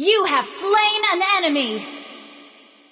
You have slain an enemy!